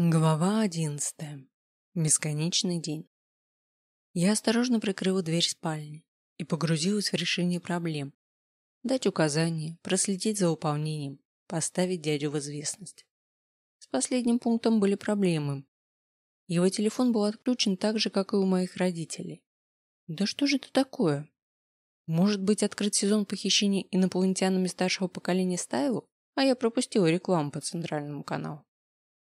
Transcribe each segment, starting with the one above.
Глава одиннадцатая. Бесконечный день. Я осторожно прикрыла дверь спальни и погрузилась в решение проблем. Дать указания, проследить за выполнением, поставить дядю в известность. С последним пунктом были проблемы. Его телефон был отключен так же, как и у моих родителей. Да что же это такое? Может быть, открыт сезон похищений инопланетянами старшего поколения Стайлу, а я пропустила рекламу по центральному каналу.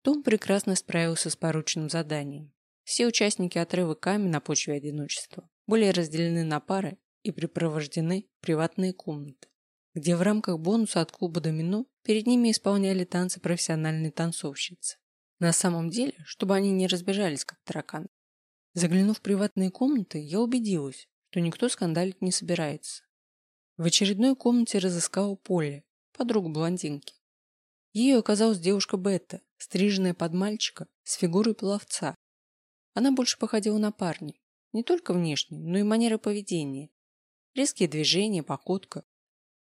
Том прекрасно справился с порученным заданием. Все участники отрыва Ками на почве одиночества были разделены на пары и припровождены в приватные комнаты, где в рамках бонуса от клуба «Домино» перед ними исполняли танцы профессиональные танцовщицы. На самом деле, чтобы они не разбежались, как тараканы. Заглянув в приватные комнаты, я убедилась, что никто скандалить не собирается. В очередной комнате разыскала Поле, подругу блондинки. Ею оказалась девушка Бетта, стриженная под мальчика, с фигурой пловца. Она больше походила на парня, не только внешне, но и манера поведения. Резкие движения, походка.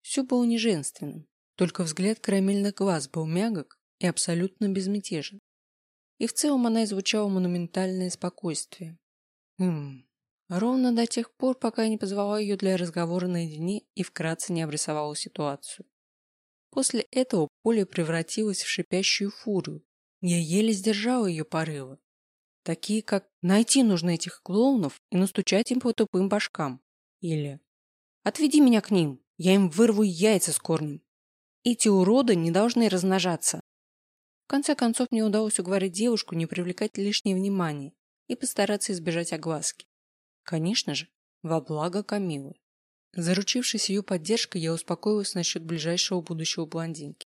Все было не женственным, только взгляд карамельных глаз был мягок и абсолютно безмятежен. И в целом она излучала монументальное спокойствие. Хм, ровно до тех пор, пока я не позвала ее для разговора наедине и вкратце не обрисовала ситуацию. После этого поле превратилось в шипящую фурию. Я еле сдержала ее порывы. Такие, как «найти нужно этих клоунов и настучать им по тупым башкам» или «отведи меня к ним, я им вырву яйца с корнем». Эти уроды не должны размножаться. В конце концов мне удалось уговорить девушку не привлекать лишнее внимание и постараться избежать огласки. Конечно же, во благо Камилы. Заручившись ее поддержкой, я успокоилась насчет ближайшего будущего блондинки.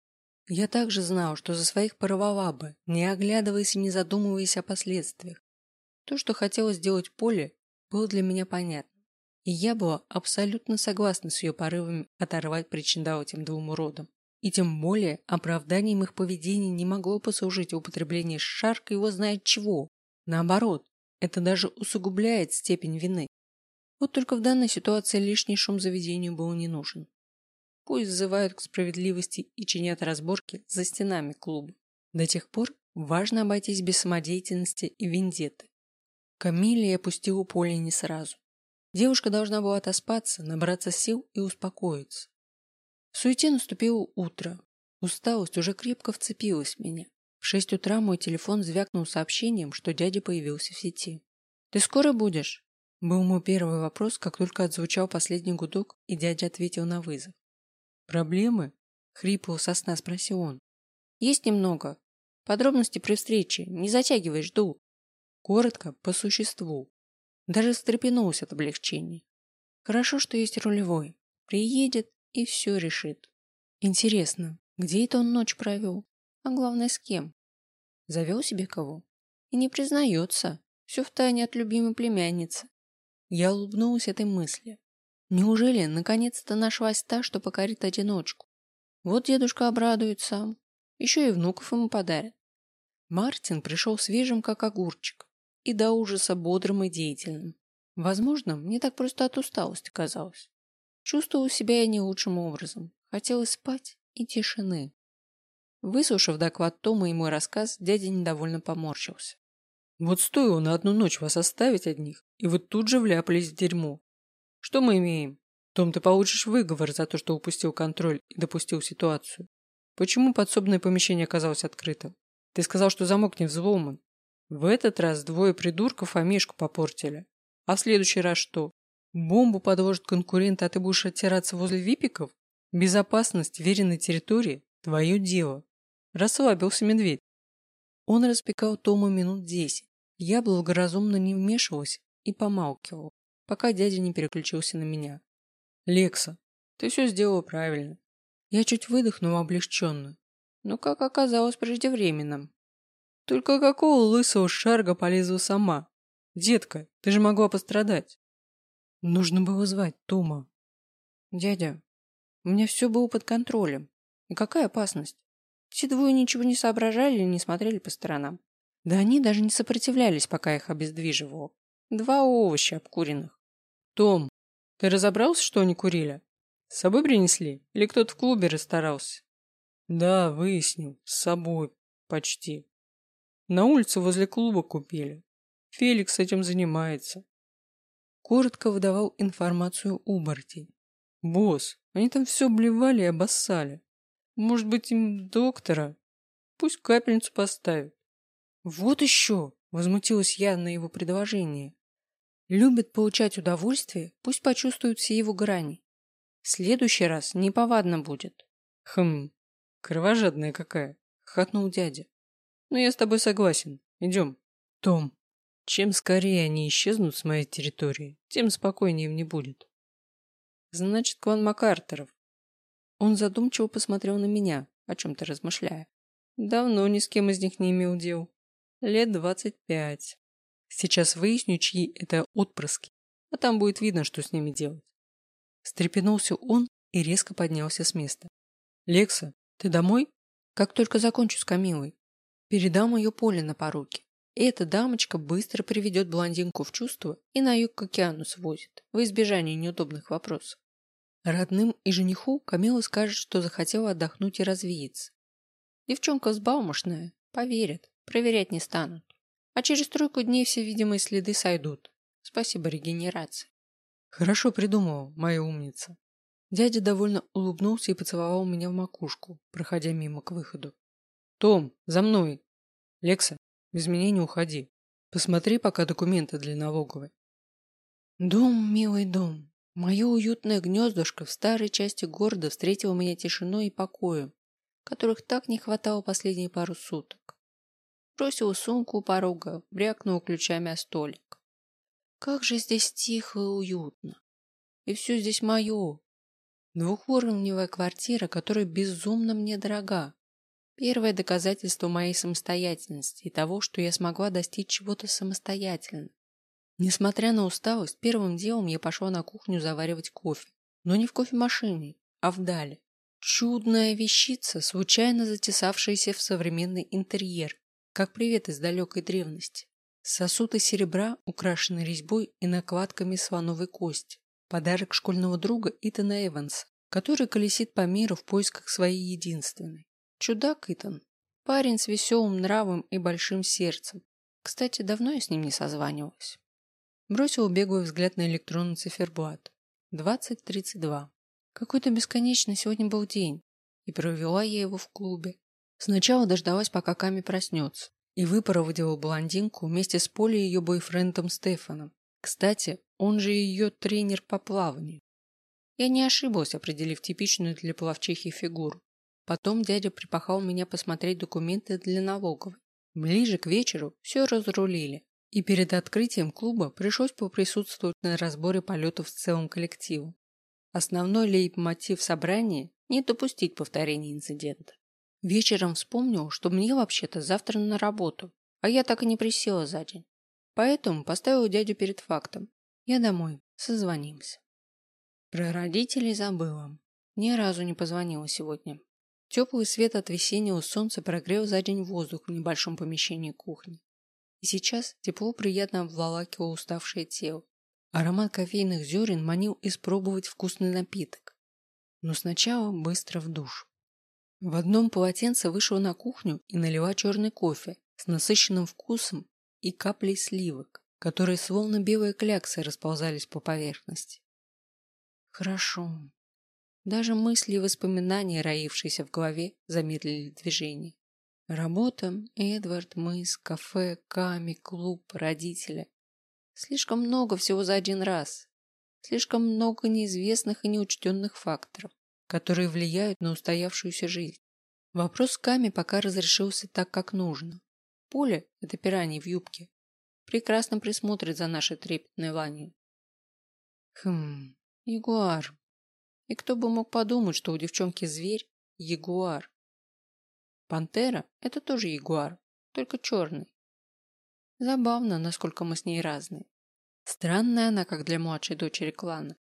Я также знал, что за своих порвала бы, не оглядываясь и не задумываясь о последствиях. То, что хотела сделать Поле, было для меня понятно. И я была абсолютно согласна с ее порывами оторвать причиндал этим двум уродам. И тем более оправданием их поведения не могло послужить употребление шарка его знает чего. Наоборот, это даже усугубляет степень вины. Вот только в данной ситуации лишний шум заведению был не нужен. Пусть взывают к справедливости и чинят разборки за стенами клуба. До тех пор важно обойтись без самодеятельности и вендетты. Камилия опустила поле не сразу. Девушка должна была отоспаться, набраться сил и успокоиться. В суете наступило утро. Усталость уже крепко вцепилась в меня. В шесть утра мой телефон звякнул сообщением, что дядя появился в сети. «Ты скоро будешь?» Был мой первый вопрос, как только отзвучал последний гудок, и дядя ответил на вызов. «Проблемы?» — хрипло со сна спросил он. «Есть немного. Подробности при встрече. Не затягивай, жду». Коротко, по существу. Даже встрепенулся от облегчения. Хорошо, что есть рулевой. Приедет и все решит. Интересно, где это он ночь провел? А главное, с кем? Завел себе кого? И не признается. Все в тайне от любимой племянницы. Я улыбнулась этой мысли. Неужели наконец-то нашлась та, что покорит одиночку? Вот дедушка обрадуется, еще и внуков ему подарят. Мартин пришел свежим, как огурчик, и до ужаса бодрым и деятельным. Возможно, мне так просто от усталости казалось. Чувствовала себя я не лучшим образом. Хотелось спать и тишины. Выслушав доклад Тома и мой рассказ, дядя недовольно поморщился. Вот стоило на одну ночь вас оставить одних, и вы тут же вляпались в дерьмо. Что мы имеем? Том, ты получишь выговор за то, что упустил контроль и допустил ситуацию. Почему подсобное помещение оказалось открыто? Ты сказал, что замок не взломан. В этот раз двое придурков Амишку попортили. А в следующий раз что? Бомбу подложат конкуренты, а ты будешь оттираться возле випиков? Безопасность веренной территории – твое дело. Расслабился медведь. Он распекал Тома минут десять. Я благоразумно не вмешивалась и помалкивал, пока дядя не переключился на меня. «Лекса, ты все сделала правильно». Я чуть выдохнула облегченно, но, как оказалось, преждевременным. Только какого лысого шарга полезла сама? Детка, ты же могла пострадать. Нужно было звать Тома. Дядя, у меня все было под контролем. И какая опасность? Те двое ничего не соображали и не смотрели по сторонам. Да они даже не сопротивлялись, пока их обездвиживало. Два овоща обкуренных. Том, ты разобрался, что они курили? С собой принесли? Или кто-то в клубе расстарался? Да, выяснил. С собой. Почти. На улице возле клуба купили. Феликс этим занимается. Коротко выдавал информацию Уборти. Босс, они там все блевали и обоссали. Может быть, им доктора? Пусть капельницу поставят. Вот еще, возмутилась я на его предложение. Любит получать удовольствие, пусть почувствуют все его грани. В следующий раз неповадно будет. Хм, кровожадная какая, хохотнул дядя. Но я с тобой согласен. Идем. Том, чем скорее они исчезнут с моей территории, тем спокойнее им не будет. Значит, клан Макартеров. Он задумчиво посмотрел на меня, о чем-то размышляя. Давно ни с кем из них не имел дел. Лет двадцать пять. Сейчас выясню, чьи это отпрыски, а там будет видно, что с ними делать. Встрепенулся он и резко поднялся с места. «Лекса, ты домой?» «Как только закончу с Камилой. Передам ее Поле на поруки. Эта дамочка быстро приведет блондинку в чувство и на юг к океану свозит, в избежание неудобных вопросов. Родным и жениху Камила скажет, что захотела отдохнуть и развеяться. Девчонка взбалмошная, поверят, проверять не станут. А через тройку дней все видимые следы сойдут. Спасибо регенерации. Хорошо придумала, моя умница. Дядя довольно улыбнулся и поцеловал меня в макушку, проходя мимо к выходу. Том, за мной. Лекса, без меня не уходи. Посмотри пока документы для налоговой. Дом, милый дом, мое уютное гнездышко в старой части города встретило меня тишиной и покоем, которых так не хватало последние пару суток. Бросил сумку у порога, брякнул ключами о столик. Как же здесь тихо и уютно. И все здесь мое. Двухуровневая квартира, которая безумно мне дорога. Первое доказательство моей самостоятельности и того, что я смогла достичь чего-то самостоятельно. Несмотря на усталость, первым делом я пошла на кухню заваривать кофе. Но не в кофемашине, а в дале. Чудная вещица, случайно затесавшаяся в современный интерьер, как привет из далекой древности. Сосуд из серебра, украшенный резьбой и накладками слоновой кости. Подарок школьного друга Итана Эванса, который колесит по миру в поисках своей единственной. Чудак Итан. Парень с веселым нравом и большим сердцем. Кстати, давно я с ним не созванивалась. Бросил беглый взгляд на электронный циферблат. 20.32. Какой-то бесконечный сегодня был день, и провела я его в клубе. Сначала дождалась, пока Ками проснется, и выпроводила блондинку вместе с Полей и ее бойфрендом Стефаном. Кстати, он же ее тренер по плаванию. Я не ошиблась, определив типичную для плавчихи фигуру. Потом дядя припахал меня посмотреть документы для налоговой. Ближе к вечеру все разрулили, и перед открытием клуба пришлось поприсутствовать на разборе полетов с целым коллективом. Основной лейб-мотив собрания – не допустить повторения инцидента. Вечером вспомнил, что мне вообще-то завтра на работу, а я так и не присела за день. Поэтому поставил дядю перед фактом. Я домой, созвонимся. Про родителей забыла. Ни разу не позвонила сегодня. Теплый свет от весеннего солнца прогрел за день воздух в небольшом помещении кухни. И сейчас тепло приятно обволакивало уставшее тело. Аромат кофейных зерен манил испробовать вкусный напиток. Но сначала быстро в душ. В одном полотенце вышла на кухню и налила черный кофе с насыщенным вкусом и каплей сливок, которые словно белые кляксы расползались по поверхности. Хорошо, даже мысли и воспоминания, роившиеся в голове, замедлили движение. Работа, Эдвард, мыс, кафе, Ками, клуб, родители. Слишком много всего за один раз. Слишком много неизвестных и неучтенных факторов, которые влияют на устоявшуюся жизнь. Вопрос с Ками пока разрешился так, как нужно. Поле, это пиранье в юбке, прекрасно присмотрит за нашей трепетной ланью. Хм, Ягуар, и кто бы мог подумать, что у девчонки зверь – ягуар. Пантера – это тоже ягуар, только черный. Забавно, насколько мы с ней разные. Странная она, как для младшей дочери клана.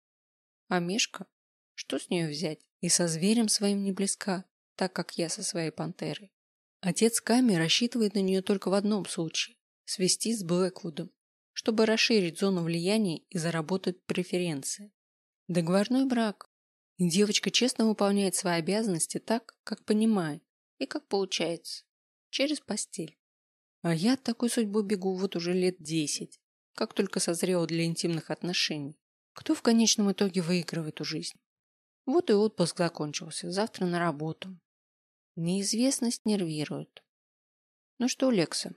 А Мишка? Что с нее взять? И со зверем своим не близка, так как я со своей пантерой. Отец Ками рассчитывает на нее только в одном случае – свести с Блэквудом, чтобы расширить зону влияния и заработать преференции. Договорной брак, девочка честно выполняет свои обязанности так, как понимает и как получается. Через постель. А я от такой судьбы бегу вот уже лет десять, как только созрела для интимных отношений. Кто в конечном итоге выигрывает у жизни? Вот и отпуск закончился, завтра на работу. Неизвестность нервирует. Ну что, Лекса,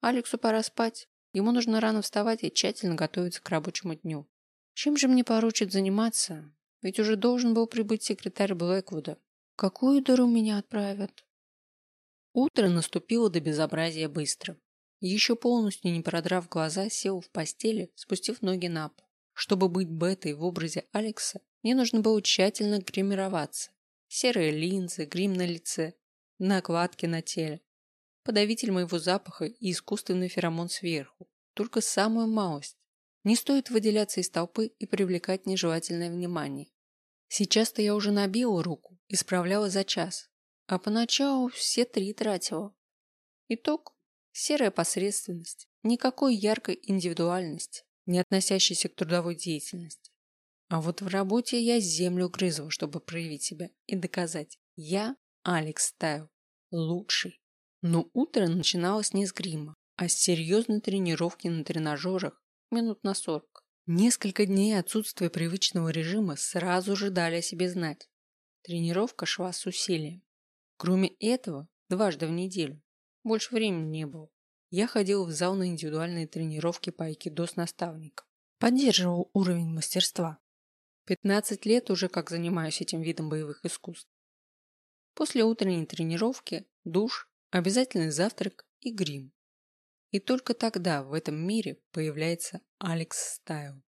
Алексу пора спать. Ему нужно рано вставать и тщательно готовиться к рабочему дню. Чем же мне поручат заниматься? Ведь уже должен был прибыть секретарь Блэквуда. Какую дыру меня отправят? Утро наступило до безобразия быстро. Еще полностью не продрав глаза, сел в постели, спустив ноги на пол. Чтобы быть бетой в образе Алекса, мне нужно было тщательно гримироваться. Серые линзы, грим на лице, накладки на теле, подавитель моего запаха и искусственный феромон сверху. Только самую малость. Не стоит выделяться из толпы и привлекать нежелательное внимание. Сейчас-то я уже набила руку и справляла за час, а поначалу все три тратила. Итог – серая посредственность, никакой яркой индивидуальности, не относящейся к трудовой деятельности. А вот в работе я землю грызла, чтобы проявить себя и доказать – я Алекс Тайл, лучший. Но утро начиналось не с грима, а с серьезной тренировки на тренажерах минут на сорок. Несколько дней отсутствия привычного режима сразу же дали о себе знать. Тренировка шла с усилием. Кроме этого, дважды в неделю. Больше времени не было. Я ходил в зал на индивидуальные тренировки по айкидо с наставником. Поддерживал уровень мастерства. 15 лет уже как занимаюсь этим видом боевых искусств. После утренней тренировки душ, обязательный завтрак и грим. И только тогда в этом мире появляется Алекс Стайл.